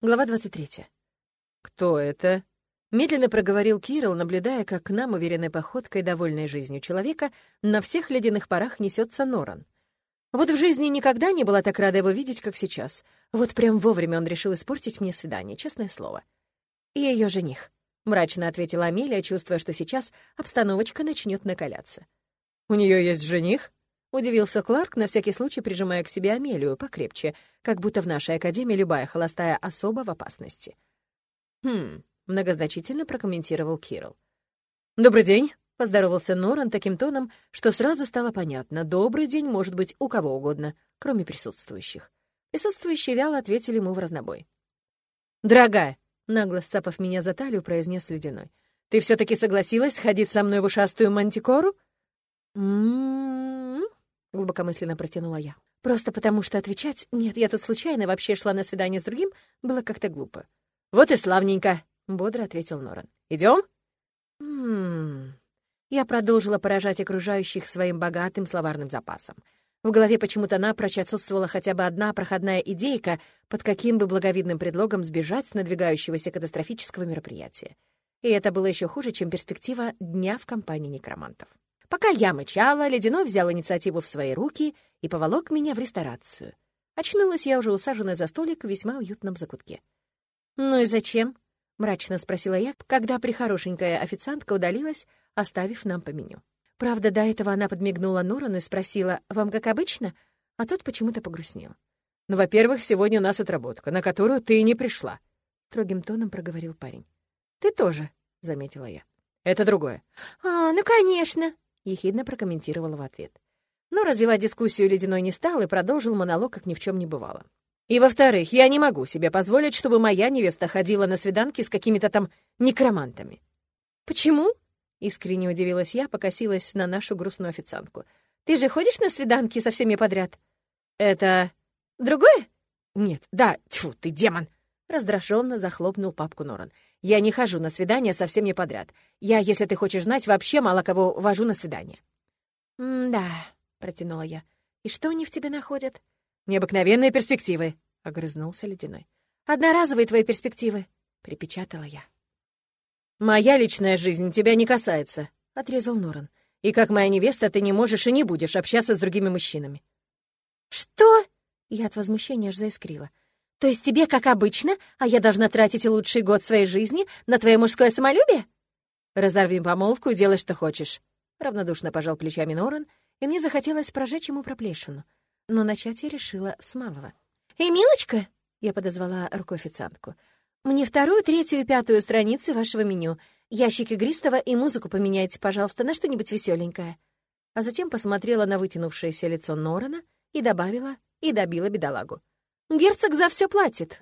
Глава 23. «Кто это?» Медленно проговорил Кирилл, наблюдая, как к нам, уверенной походкой, довольной жизнью человека, на всех ледяных парах несется Норан. Вот в жизни никогда не была так рада его видеть, как сейчас. Вот прям вовремя он решил испортить мне свидание, честное слово. «И ее жених», — мрачно ответила Амелия, чувствуя, что сейчас обстановочка начнет накаляться. «У нее есть жених?» — удивился Кларк, на всякий случай прижимая к себе Амелию покрепче, как будто в нашей академии любая холостая особа в опасности. «Хм», — многозначительно прокомментировал Кирилл. «Добрый день», — поздоровался Норан таким тоном, что сразу стало понятно. «Добрый день может быть у кого угодно, кроме присутствующих». Присутствующие вяло ответили ему в разнобой. «Дорогая», — нагло сцапав меня за талию, произнес Ледяной, «ты все таки согласилась ходить со мной в ушастую мантикору?» «М-м-м», — глубокомысленно протянула я. Просто потому, что отвечать «нет, я тут случайно вообще шла на свидание с другим» было как-то глупо. «Вот и славненько», — бодро ответил Норан. Идем? «Ммм...» Я продолжила поражать окружающих своим богатым словарным запасом. В голове почему-то напрочь отсутствовала хотя бы одна проходная идейка, под каким бы благовидным предлогом сбежать с надвигающегося катастрофического мероприятия. И это было еще хуже, чем перспектива дня в компании некромантов. Пока я мычала, Ледяной взял инициативу в свои руки и поволок меня в ресторацию. Очнулась я уже усаженная за столик в весьма уютном закутке. «Ну и зачем?» — мрачно спросила я, когда прихорошенькая официантка удалилась, оставив нам по меню. Правда, до этого она подмигнула Норану и спросила, «Вам как обычно?» А тот почему-то погрустнел. «Ну, во-первых, сегодня у нас отработка, на которую ты не пришла», — строгим тоном проговорил парень. «Ты тоже», — заметила я. «Это другое». «А, ну, конечно», — ехидно прокомментировала в ответ. Но развивать дискуссию Ледяной не стал и продолжил монолог, как ни в чем не бывало. «И во-вторых, я не могу себе позволить, чтобы моя невеста ходила на свиданки с какими-то там некромантами». «Почему?» — искренне удивилась я, покосилась на нашу грустную официантку. «Ты же ходишь на свиданки со всеми подряд?» «Это... другое?» «Нет, да, тьфу, ты демон!» Раздраженно захлопнул папку Норан. «Я не хожу на свидания со всеми подряд. Я, если ты хочешь знать, вообще мало кого вожу на свидание». «М-да», — протянула я. «И что они в тебе находят?» «Необыкновенные перспективы», — огрызнулся Ледяной. «Одноразовые твои перспективы», — припечатала я. «Моя личная жизнь тебя не касается», — отрезал Норан. «И как моя невеста ты не можешь и не будешь общаться с другими мужчинами». «Что?» — я от возмущения аж заискрила. «То есть тебе как обычно, а я должна тратить лучший год своей жизни на твое мужское самолюбие?» «Разорви помолвку и делай, что хочешь», — равнодушно пожал плечами Норан и мне захотелось прожечь ему проплешину. Но начать я решила с малого. «Эй, милочка!» — я подозвала рукой официантку. «Мне вторую, третью и пятую страницы вашего меню. Ящик игристого и музыку поменяйте, пожалуйста, на что-нибудь веселенькое». А затем посмотрела на вытянувшееся лицо Норана и добавила, и добила бедолагу. «Герцог за все платит».